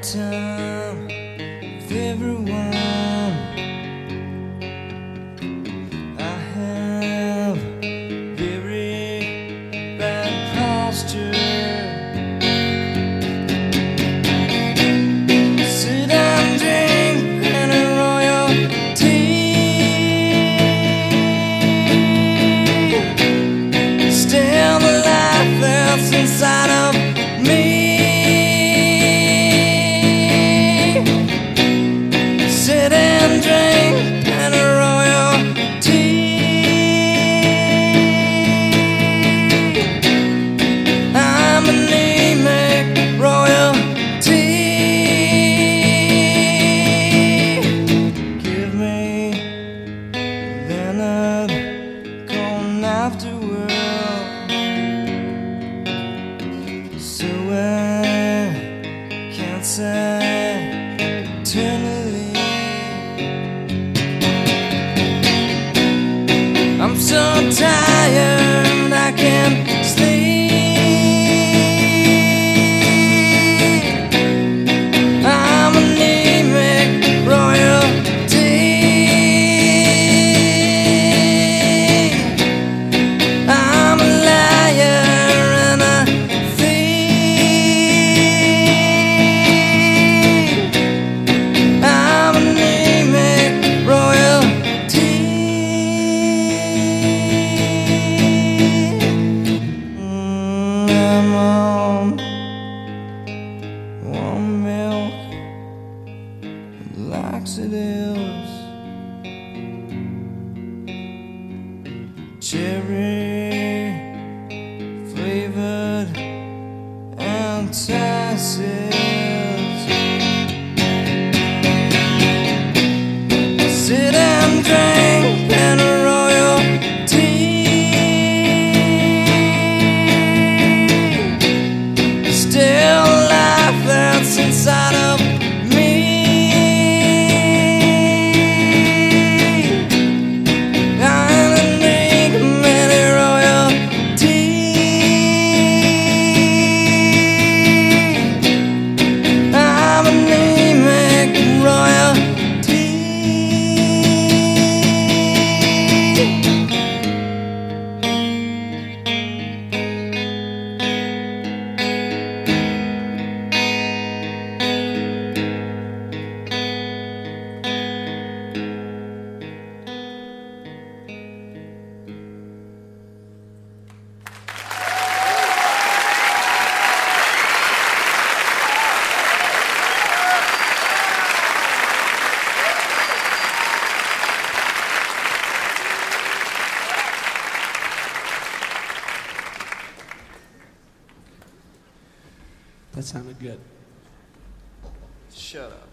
Turn. another gone after world. So I accidents. Cherry flavored antacids. That sounded good. Shut up.